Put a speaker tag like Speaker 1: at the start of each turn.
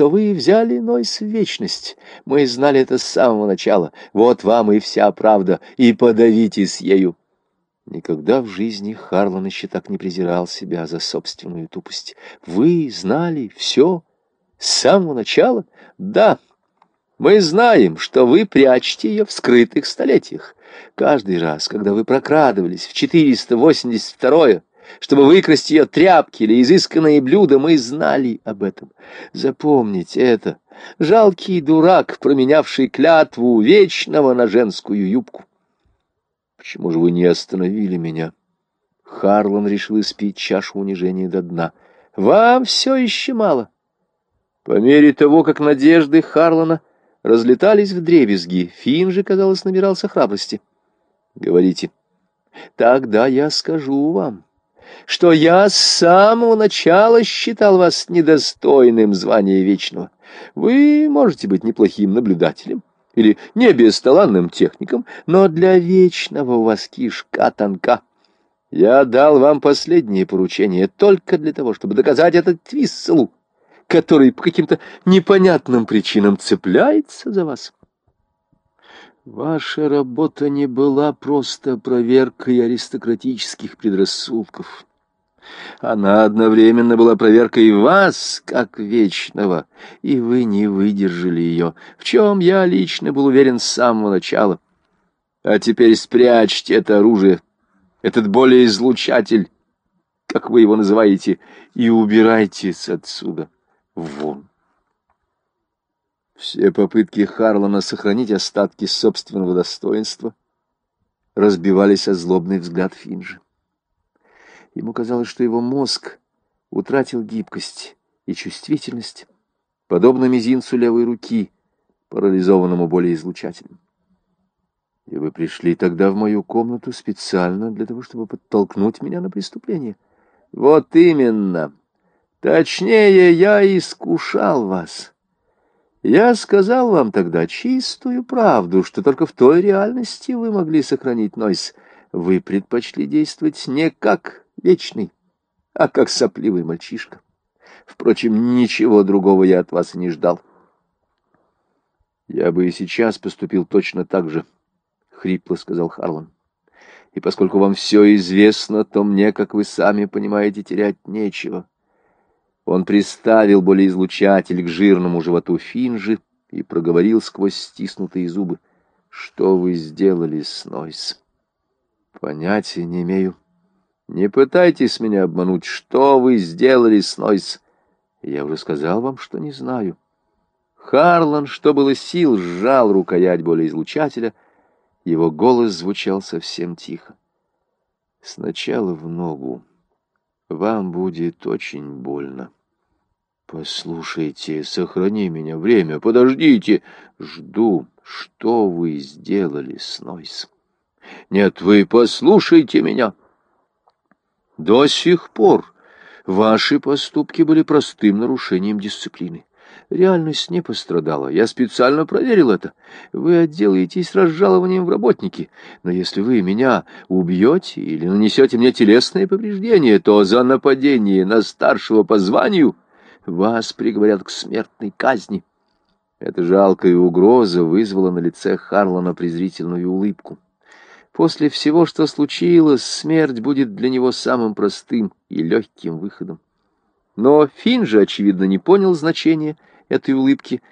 Speaker 1: что вы взяли Нойс в вечность. Мы знали это с самого начала. Вот вам и вся правда, и подавитесь ею. Никогда в жизни Харлан еще так не презирал себя за собственную тупость. Вы знали все с самого начала? Да. Мы знаем, что вы прячете ее в скрытых столетиях. Каждый раз, когда вы прокрадывались в 482-е, чтобы выкрасть ее тряпки или изысканные блюда, мы знали об этом. Запомните это. Жалкий дурак, променявший клятву вечного на женскую юбку. Почему же вы не остановили меня? Харлан решил испить чашу унижения до дна. Вам все еще мало. По мере того, как надежды Харлана разлетались в дребезги, Финн же, казалось, набирался храбрости. Говорите. Тогда я скажу вам что я с самого начала считал вас недостойным звания вечного. Вы можете быть неплохим наблюдателем или не бесталанным техником, но для вечного у вас кишка тонка. Я дал вам последнее поручение только для того, чтобы доказать этот Твисселу, который по каким-то непонятным причинам цепляется за вас. Ваша работа не была просто проверкой аристократических предрассудков. Она одновременно была проверкой вас, как вечного, и вы не выдержали ее, в чем я лично был уверен с самого начала. А теперь спрячьте это оружие, этот более излучатель, как вы его называете, и убирайтесь отсюда вон. Все попытки Харлана сохранить остатки собственного достоинства разбивались о злобный взгляд Финджи. Ему казалось, что его мозг утратил гибкость и чувствительность, подобно мизинцу левой руки, парализованному болеизлучателем. И вы пришли тогда в мою комнату специально для того, чтобы подтолкнуть меня на преступление. Вот именно. Точнее, я искушал вас. Я сказал вам тогда чистую правду, что только в той реальности вы могли сохранить Нойс. Вы предпочли действовать не как вечный, а как сопливый мальчишка. Впрочем, ничего другого я от вас и не ждал. Я бы и сейчас поступил точно так же, — хрипло сказал Харлан. И поскольку вам все известно, то мне, как вы сами понимаете, терять нечего. Он приставил болеизлучатель к жирному животу Финжи и проговорил сквозь стиснутые зубы. «Что вы сделали с Нойс?» «Понятия не имею. Не пытайтесь меня обмануть. Что вы сделали с Нойс?» «Я уже сказал вам, что не знаю». Харлан, что было сил, сжал рукоять болеизлучателя. Его голос звучал совсем тихо. «Сначала в ногу. Вам будет очень больно». «Послушайте, сохрани меня время, подождите!» «Жду, что вы сделали с Нойс?» «Нет, вы послушайте меня!» «До сих пор ваши поступки были простым нарушением дисциплины. Реальность не пострадала. Я специально проверил это. Вы отделаетесь разжалованием в работники. Но если вы меня убьете или нанесете мне телесные повреждения, то за нападение на старшего по званию вас приговорят к смертной казни. Эта жалкая угроза вызвала на лице Харлана презрительную улыбку. После всего, что случилось, смерть будет для него самым простым и легким выходом. Но Финн же, очевидно, не понял значения этой улыбки.